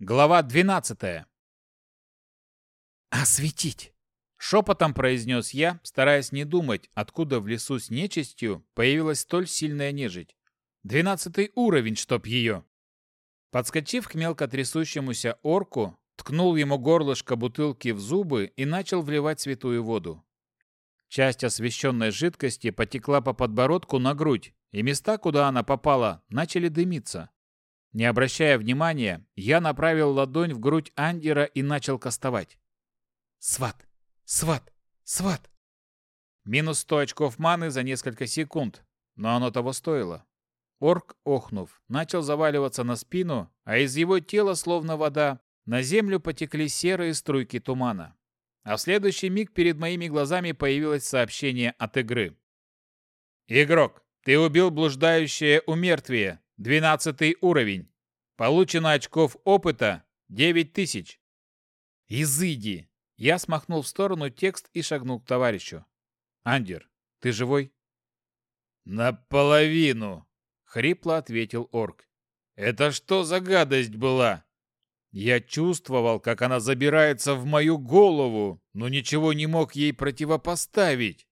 Глава 12. «Осветить!» — шепотом произнес я, стараясь не думать, откуда в лесу с нечистью появилась столь сильная нежить. Двенадцатый уровень, чтоб ее! Подскочив к мелко трясущемуся орку, ткнул ему горлышко бутылки в зубы и начал вливать святую воду. Часть освещенной жидкости потекла по подбородку на грудь, и места, куда она попала, начали дымиться. Не обращая внимания, я направил ладонь в грудь Андера и начал кастовать. «Сват! Сват! Сват!» Минус сто очков маны за несколько секунд, но оно того стоило. Орк, охнув, начал заваливаться на спину, а из его тела, словно вода, на землю потекли серые струйки тумана. А в следующий миг перед моими глазами появилось сообщение от игры. «Игрок, ты убил блуждающее умертвие. Двенадцатый уровень. Получено очков опыта 9000. Изыди. Я смахнул в сторону текст и шагнул к товарищу. Андер, ты живой? Наполовину, хрипло ответил орк. Это что за гадость была? Я чувствовал, как она забирается в мою голову, но ничего не мог ей противопоставить.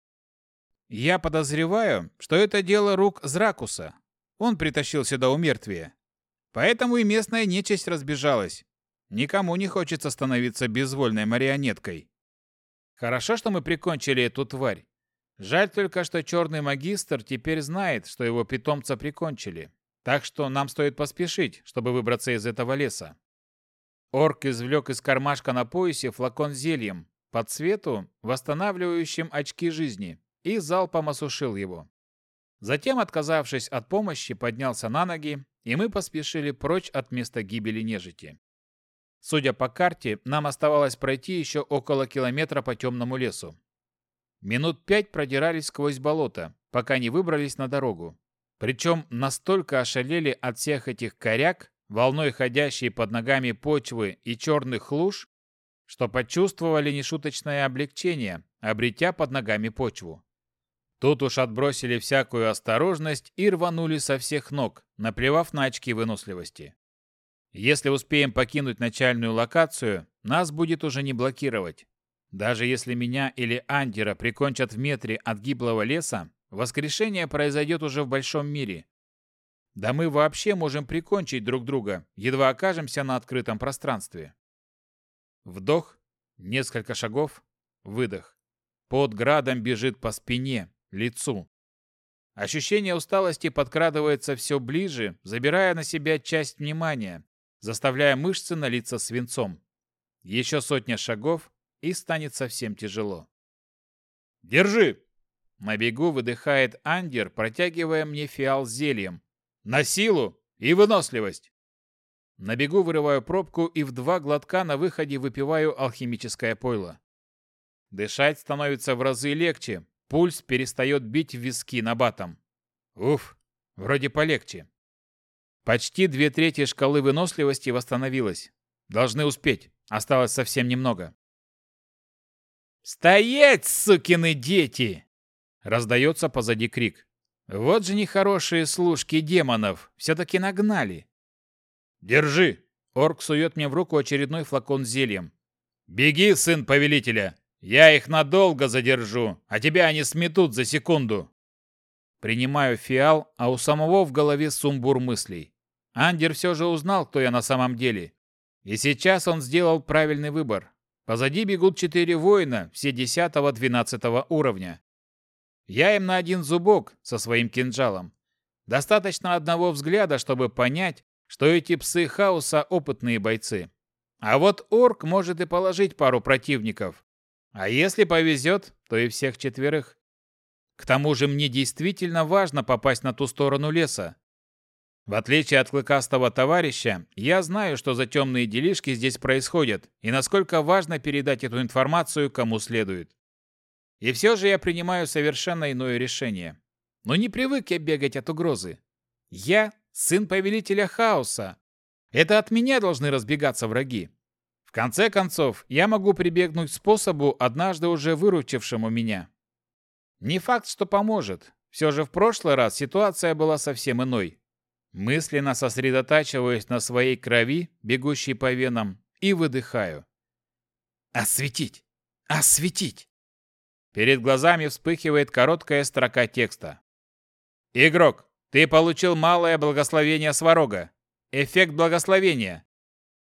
Я подозреваю, что это дело рук Зракуса, он притащил сюда умертвие. Поэтому и местная нечисть разбежалась. Никому не хочется становиться безвольной марионеткой. Хорошо, что мы прикончили эту тварь. Жаль только, что черный магистр теперь знает, что его питомца прикончили. Так что нам стоит поспешить, чтобы выбраться из этого леса. Орк извлек из кармашка на поясе флакон зельем, по цвету, восстанавливающим очки жизни, и залпом осушил его. Затем, отказавшись от помощи, поднялся на ноги, и мы поспешили прочь от места гибели нежити. Судя по карте, нам оставалось пройти еще около километра по темному лесу. Минут пять продирались сквозь болото, пока не выбрались на дорогу. Причем настолько ошалели от всех этих коряк, волной ходящей под ногами почвы и черных луж, что почувствовали нешуточное облегчение, обретя под ногами почву. Тут уж отбросили всякую осторожность и рванули со всех ног, наплевав на очки выносливости. Если успеем покинуть начальную локацию, нас будет уже не блокировать. Даже если меня или Андера прикончат в метре от гиблого леса, воскрешение произойдет уже в большом мире. Да мы вообще можем прикончить друг друга, едва окажемся на открытом пространстве. Вдох, несколько шагов, выдох. Под градом бежит по спине, лицу. Ощущение усталости подкрадывается все ближе, забирая на себя часть внимания, заставляя мышцы налиться свинцом. Еще сотня шагов, и станет совсем тяжело. «Держи!» На бегу выдыхает Андер, протягивая мне фиал с зельем. «На силу и выносливость!» На бегу вырываю пробку и в два глотка на выходе выпиваю алхимическое пойло. Дышать становится в разы легче, Пульс перестает бить в виски на батом. Уф, вроде полегче. Почти две трети шкалы выносливости восстановилась. Должны успеть. Осталось совсем немного. «Стоять, сукины дети!» Раздается позади крик. Вот же нехорошие служки демонов. Все-таки нагнали. «Держи!» Орк сует мне в руку очередной флакон с зельем. «Беги, сын повелителя! Я их надолго задержу, а тебя они сметут за секунду. Принимаю фиал, а у самого в голове сумбур мыслей. Андер все же узнал, кто я на самом деле. И сейчас он сделал правильный выбор. Позади бегут четыре воина, все 10-12 уровня. Я им на один зубок со своим кинжалом. Достаточно одного взгляда, чтобы понять, что эти псы хаоса опытные бойцы. А вот орк может и положить пару противников. А если повезет, то и всех четверых. К тому же мне действительно важно попасть на ту сторону леса. В отличие от клыкастого товарища, я знаю, что за темные делишки здесь происходят, и насколько важно передать эту информацию кому следует. И все же я принимаю совершенно иное решение. Но не привык я бегать от угрозы. Я сын повелителя хаоса. Это от меня должны разбегаться враги. В конце концов, я могу прибегнуть к способу, однажды уже выручившему меня. Не факт, что поможет. Все же в прошлый раз ситуация была совсем иной. Мысленно сосредотачиваюсь на своей крови, бегущей по венам, и выдыхаю. «Осветить! Осветить!» Перед глазами вспыхивает короткая строка текста. «Игрок, ты получил малое благословение Сварога. Эффект благословения.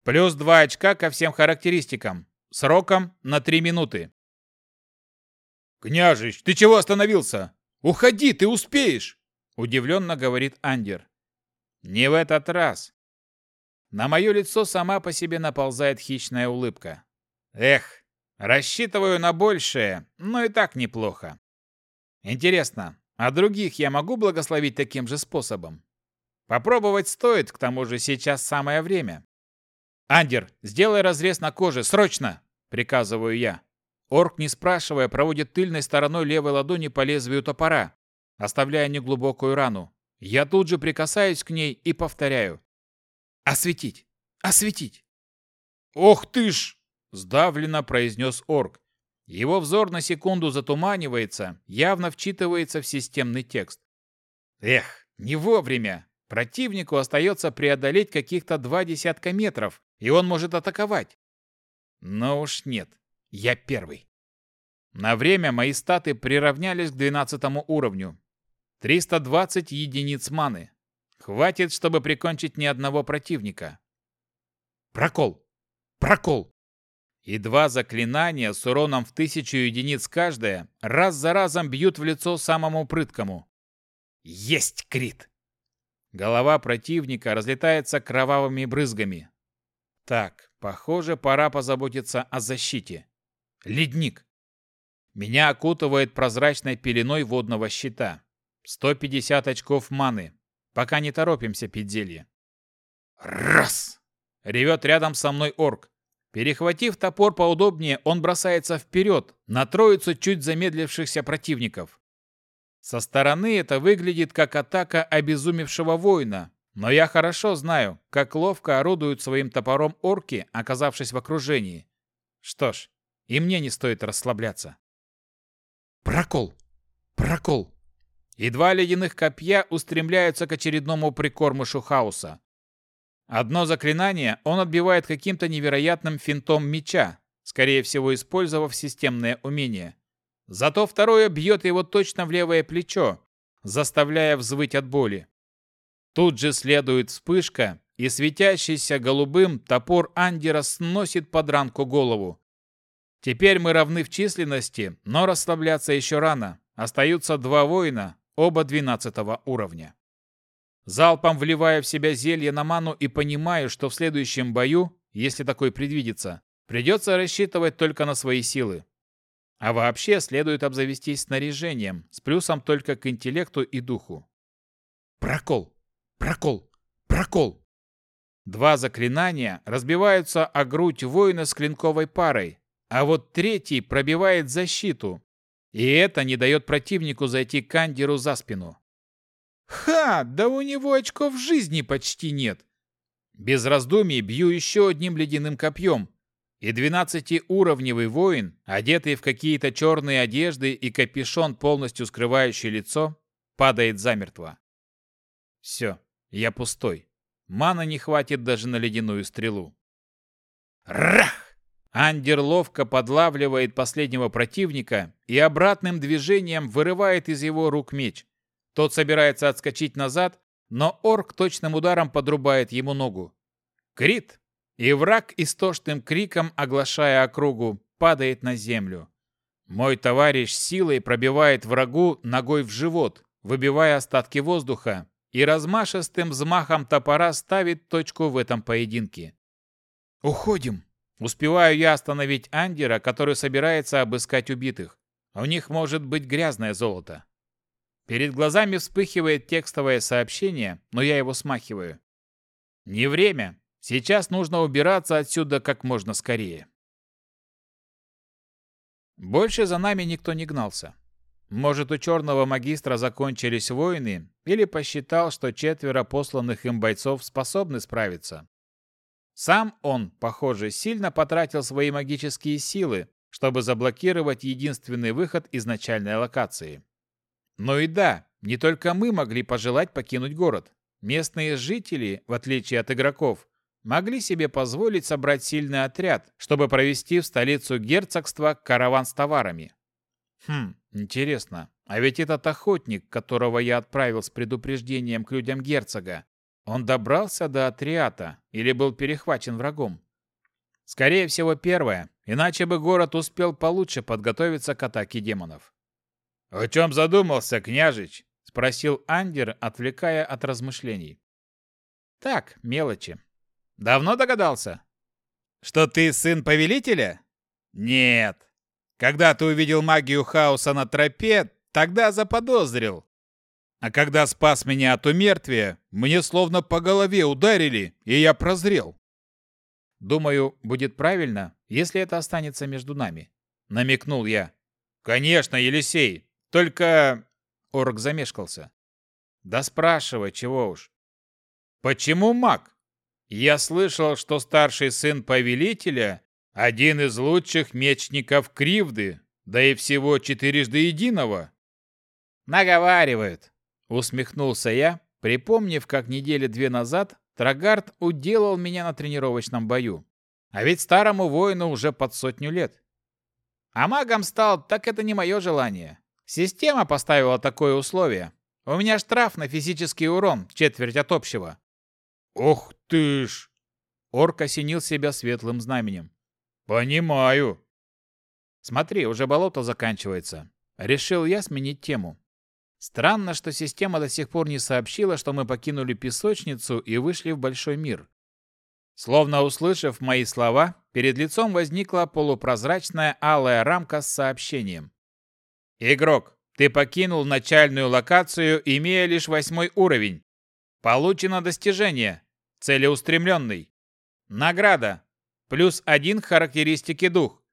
Плюс 2 очка ко всем характеристикам. Сроком на 3 минуты. «Княжич, ты чего остановился? Уходи, ты успеешь!» Удивленно говорит Андер. «Не в этот раз». На мое лицо сама по себе наползает хищная улыбка. «Эх, рассчитываю на большее, но и так неплохо. Интересно, а других я могу благословить таким же способом? Попробовать стоит, к тому же сейчас самое время. «Андер, сделай разрез на коже, срочно!» – приказываю я. Орк, не спрашивая, проводит тыльной стороной левой ладони по лезвию топора, оставляя неглубокую рану. Я тут же прикасаюсь к ней и повторяю. «Осветить! Осветить!» «Ох ты ж!» – сдавленно произнес орк. Его взор на секунду затуманивается, явно вчитывается в системный текст. «Эх, не вовремя! Противнику остается преодолеть каких-то два десятка метров, и он может атаковать. Но уж нет, я первый. На время мои статы приравнялись к 12 уровню. 320 единиц маны. Хватит, чтобы прикончить ни одного противника. Прокол! Прокол! И два заклинания с уроном в тысячу единиц каждое раз за разом бьют в лицо самому прыткому. Есть крит! Голова противника разлетается кровавыми брызгами. Так, похоже, пора позаботиться о защите. Ледник. Меня окутывает прозрачной пеленой водного щита. 150 очков маны. Пока не торопимся пить. Раз! Ревет рядом со мной орк. Перехватив топор поудобнее, он бросается вперед, на троицу чуть замедлившихся противников. Со стороны это выглядит как атака обезумевшего воина, но я хорошо знаю, как ловко орудуют своим топором орки, оказавшись в окружении. Что ж, и мне не стоит расслабляться. Прокол! Прокол! И два ледяных копья устремляются к очередному прикормышу хаоса. Одно заклинание он отбивает каким-то невероятным финтом меча, скорее всего, использовав системное умение. Зато второе бьет его точно в левое плечо, заставляя взвыть от боли. Тут же следует вспышка, и светящийся голубым топор Андера сносит подранку голову. Теперь мы равны в численности, но расслабляться еще рано. Остаются два воина, оба 12 уровня. Залпом вливая в себя зелье на ману и понимаю, что в следующем бою, если такой предвидится, придется рассчитывать только на свои силы. А вообще следует обзавестись снаряжением, с плюсом только к интеллекту и духу. Прокол! Прокол! Прокол! Два заклинания разбиваются о грудь воина с клинковой парой, а вот третий пробивает защиту, и это не дает противнику зайти Кандеру за спину. Ха, да у него очков жизни почти нет. Без раздумий бью еще одним ледяным копьем, и двенадцатиуровневый воин, одетый в какие-то черные одежды и капюшон, полностью скрывающий лицо, падает замертво. Все, я пустой. Мана не хватит даже на ледяную стрелу. Рах! Андер ловко подлавливает последнего противника и обратным движением вырывает из его рук меч. Тот собирается отскочить назад, но орк точным ударом подрубает ему ногу. Крит! И враг истошным криком, оглашая округу, падает на землю. Мой товарищ силой пробивает врагу ногой в живот, выбивая остатки воздуха, и размашистым взмахом топора ставит точку в этом поединке. «Уходим!» Успеваю я остановить Андера, который собирается обыскать убитых. У них может быть грязное золото. Перед глазами вспыхивает текстовое сообщение, но я его смахиваю. Не время. Сейчас нужно убираться отсюда как можно скорее. Больше за нами никто не гнался. Может, у черного магистра закончились воины, или посчитал, что четверо посланных им бойцов способны справиться. Сам он, похоже, сильно потратил свои магические силы, чтобы заблокировать единственный выход из начальной локации. Но и да, не только мы могли пожелать покинуть город. местные жители, в отличие от игроков, могли себе позволить собрать сильный отряд, чтобы провести в столицу герцогства караван с товарами. Хм, интересно, а ведь этот охотник, которого я отправил с предупреждением к людям герцога, он добрался до Атриата или был перехвачен врагом? Скорее всего, первое, иначе бы город успел получше подготовиться к атаке демонов. «О чем задумался, княжич?» — спросил Андер, отвлекая от размышлений. «Так, мелочи. Давно догадался?» «Что ты сын повелителя?» «Нет. Когда ты увидел магию хаоса на тропе, тогда заподозрил. А когда спас меня от умертвия, мне словно по голове ударили, и я прозрел. Думаю, будет правильно, если это останется между нами, намекнул я. Конечно, Елисей, только Орк замешкался. Да спрашивай, чего уж. Почему маг? Я слышал, что старший сын повелителя один из лучших мечников Кривды, да и всего четырежды единого. Наговаривают, усмехнулся я, припомнив, как недели две назад Трагард уделал меня на тренировочном бою. А ведь старому воину уже под сотню лет. А магом стал, так это не мое желание. Система поставила такое условие. У меня штраф на физический урон, четверть от общего. Ох ты ж! Орк осенил себя светлым знаменем. Понимаю. Смотри, уже болото заканчивается. Решил я сменить тему. Странно, что система до сих пор не сообщила, что мы покинули песочницу и вышли в большой мир. Словно услышав мои слова, перед лицом возникла полупрозрачная алая рамка с сообщением. «Игрок, ты покинул начальную локацию, имея лишь восьмой уровень. Получено достижение. Целеустремленный. Награда. Плюс один характеристики дух.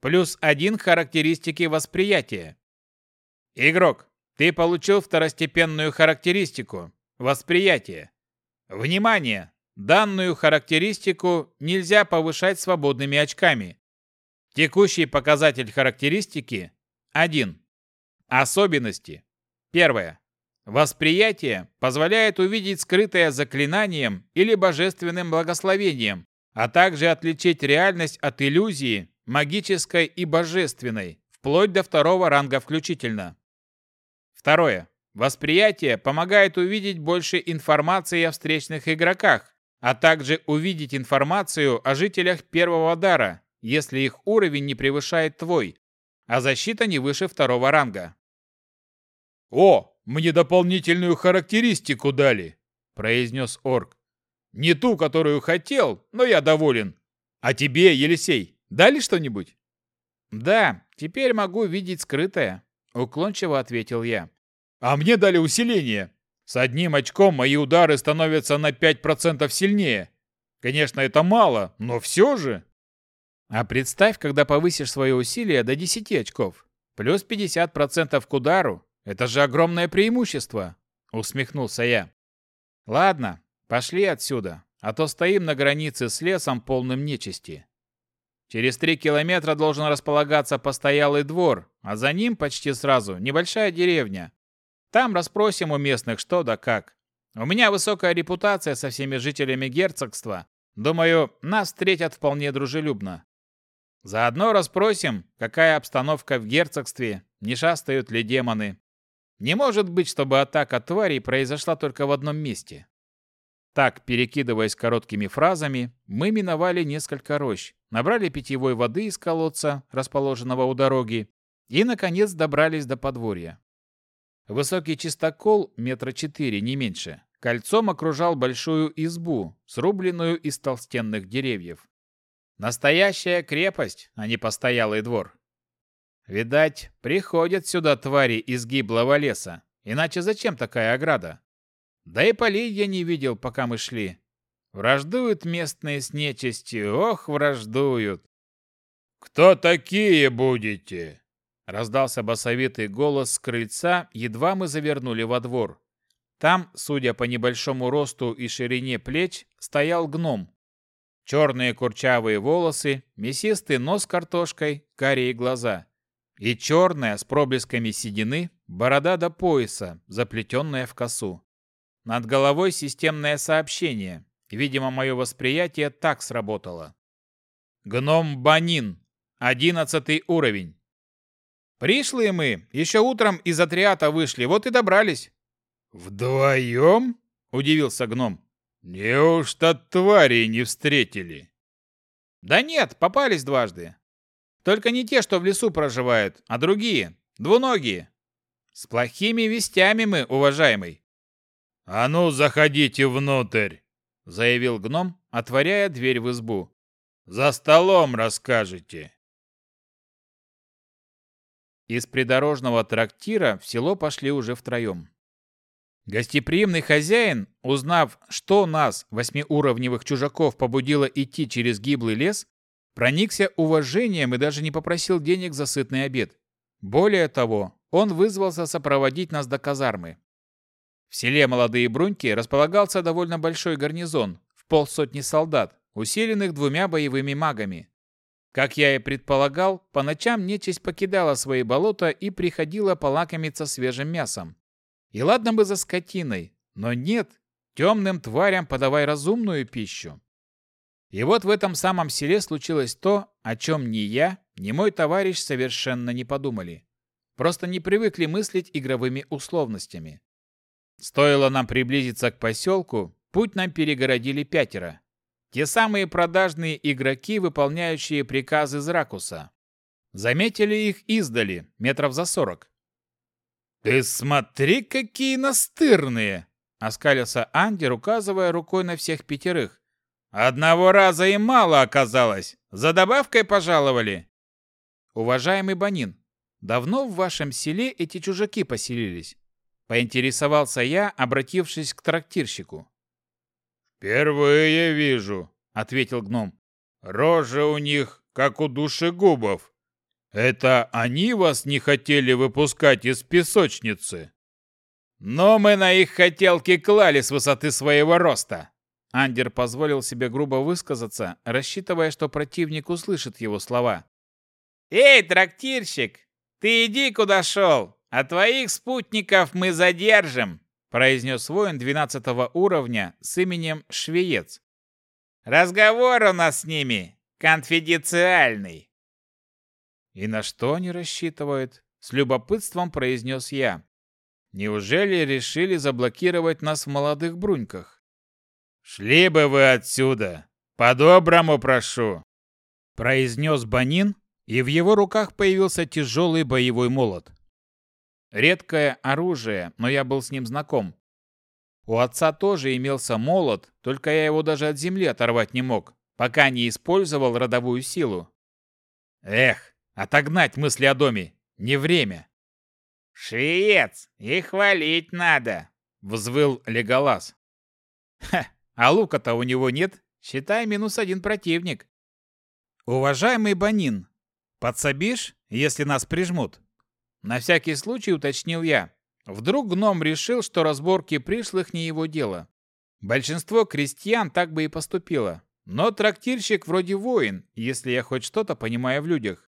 Плюс один характеристики восприятия. Игрок, ты получил второстепенную характеристику – восприятие. Внимание! Данную характеристику нельзя повышать свободными очками. Текущий показатель характеристики – 1. Особенности. Первое. Восприятие позволяет увидеть скрытое заклинанием или божественным благословением, а также отличить реальность от иллюзии, магической и божественной, вплоть до второго ранга включительно. Второе. Восприятие помогает увидеть больше информации о встречных игроках, а также увидеть информацию о жителях первого дара, если их уровень не превышает твой, а защита не выше второго ранга. «О, мне дополнительную характеристику дали!» – произнес орк. Не ту, которую хотел, но я доволен. А тебе, Елисей, дали что-нибудь? Да, теперь могу видеть скрытое, уклончиво ответил я. А мне дали усиление. С одним очком мои удары становятся на 5% сильнее. Конечно, это мало, но все же. А представь, когда повысишь свое усилие до 10 очков. Плюс 50% к удару. Это же огромное преимущество, усмехнулся я. Ладно, Пошли отсюда, а то стоим на границе с лесом, полным нечисти. Через три километра должен располагаться постоялый двор, а за ним почти сразу небольшая деревня. Там расспросим у местных что да как. У меня высокая репутация со всеми жителями герцогства. Думаю, нас встретят вполне дружелюбно. Заодно расспросим, какая обстановка в герцогстве, не шастают ли демоны. Не может быть, чтобы атака тварей произошла только в одном месте. Так, перекидываясь короткими фразами, мы миновали несколько рощ, набрали питьевой воды из колодца, расположенного у дороги, и, наконец, добрались до подворья. Высокий чистокол, метра четыре, не меньше, кольцом окружал большую избу, срубленную из толстенных деревьев. Настоящая крепость, а не постоялый двор. Видать, приходят сюда твари из гиблого леса, иначе зачем такая ограда? Да и полей я не видел, пока мы шли. Враждуют местные с нечистью, ох, враждуют. «Кто такие будете?» Раздался басовитый голос с крыльца, едва мы завернули во двор. Там, судя по небольшому росту и ширине плеч, стоял гном. Черные курчавые волосы, мясистый нос картошкой, карие глаза. И черная, с проблесками седины, борода до пояса, заплетенная в косу. Над головой системное сообщение. Видимо, мое восприятие так сработало. Гном Банин. Одиннадцатый уровень. Пришлые мы. Еще утром из отряда вышли, вот и добрались. Вдвоем? Удивился гном. Неужто твари не встретили? Да нет, попались дважды. Только не те, что в лесу проживают, а другие, двуногие. С плохими вестями мы, уважаемый. А ну, заходите внутрь, заявил гном, отворяя дверь в избу. За столом расскажете. Из придорожного трактира в село пошли уже втроем. Гостеприимный хозяин, узнав, что нас, восьмиуровневых чужаков, побудило идти через гиблый лес, проникся уважением и даже не попросил денег за сытный обед. Более того, он вызвался сопроводить нас до казармы. В селе Молодые Бруньки располагался довольно большой гарнизон, в полсотни солдат, усиленных двумя боевыми магами. Как я и предполагал, по ночам нечисть покидала свои болота и приходила полакомиться свежим мясом. И ладно бы за скотиной, но нет, темным тварям подавай разумную пищу. И вот в этом самом селе случилось то, о чем ни я, ни мой товарищ совершенно не подумали. Просто не привыкли мыслить игровыми условностями. Стоило нам приблизиться к поселку, путь нам перегородили пятеро. Те самые продажные игроки, выполняющие приказы Зракуса. Заметили их издали, метров за сорок. «Ты смотри, какие настырные!» — оскалился Андер, указывая рукой на всех пятерых. «Одного раза и мало оказалось. За добавкой пожаловали». «Уважаемый Банин, давно в вашем селе эти чужаки поселились?» — поинтересовался я, обратившись к трактирщику. «Впервые вижу», — ответил гном. «Рожа у них, как у душегубов. Это они вас не хотели выпускать из песочницы? Но мы на их хотелки клали с высоты своего роста. Андер позволил себе грубо высказаться, рассчитывая, что противник услышит его слова. «Эй, трактирщик, ты иди куда шел, а твоих спутников мы задержим», произнес воин 12 уровня с именем Швеец. «Разговор у нас с ними конфиденциальный». «И на что они рассчитывают?» — с любопытством произнес я. «Неужели решили заблокировать нас в молодых бруньках?» «Шли бы вы отсюда! По-доброму прошу!» произнес Банин, и в его руках появился тяжелый боевой молот. Редкое оружие, но я был с ним знаком. У отца тоже имелся молот, только я его даже от земли оторвать не мог, пока не использовал родовую силу. Эх, Отогнать мысли о доме. Не время. «Шиец, и хвалить надо!» — взвыл Леголас. «Ха, а лука-то у него нет. Считай, минус один противник». «Уважаемый Банин, подсобишь, если нас прижмут?» На всякий случай уточнил я. Вдруг гном решил, что разборки пришлых не его дело. Большинство крестьян так бы и поступило. Но трактирщик вроде воин, если я хоть что-то понимаю в людях.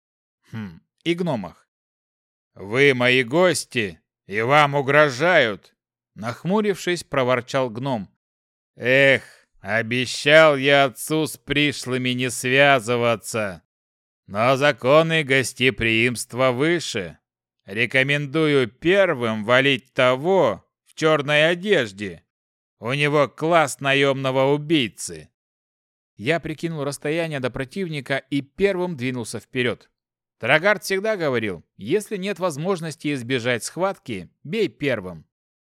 Хм, и гномах. «Вы мои гости, и вам угрожают!» Нахмурившись, проворчал гном. «Эх, обещал я отцу с пришлыми не связываться. Но законы гостеприимства выше. Рекомендую первым валить того в черной одежде. У него класс наемного убийцы». Я прикинул расстояние до противника и первым двинулся вперед. Трагард всегда говорил, если нет возможности избежать схватки, бей первым.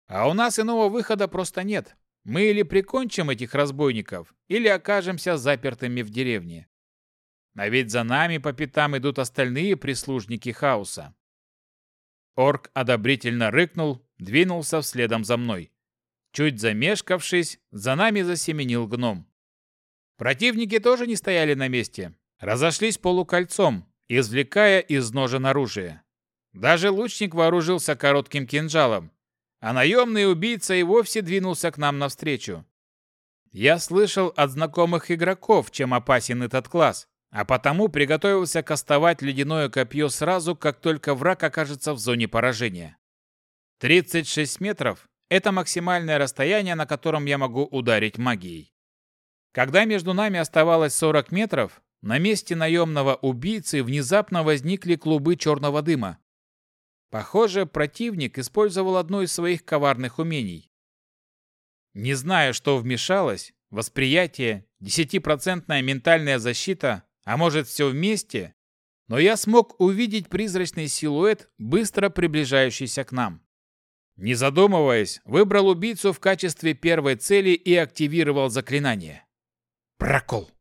А у нас иного выхода просто нет. Мы или прикончим этих разбойников, или окажемся запертыми в деревне. А ведь за нами по пятам идут остальные прислужники хаоса. Орк одобрительно рыкнул, двинулся вследом за мной. Чуть замешкавшись, за нами засеменил гном. Противники тоже не стояли на месте. Разошлись полукольцом, извлекая из ножен оружие. Даже лучник вооружился коротким кинжалом, а наемный убийца и вовсе двинулся к нам навстречу. Я слышал от знакомых игроков, чем опасен этот класс, а потому приготовился кастовать ледяное копье сразу, как только враг окажется в зоне поражения. 36 метров Это максимальное расстояние, на котором я могу ударить магией. Когда между нами оставалось 40 метров, на месте наемного убийцы внезапно возникли клубы черного дыма. Похоже, противник использовал одно из своих коварных умений. Не знаю, что вмешалось, восприятие, десятипроцентная ментальная защита, а может все вместе, но я смог увидеть призрачный силуэт, быстро приближающийся к нам. Не задумываясь, выбрал убийцу в качестве первой цели и активировал заклинание. Прокол.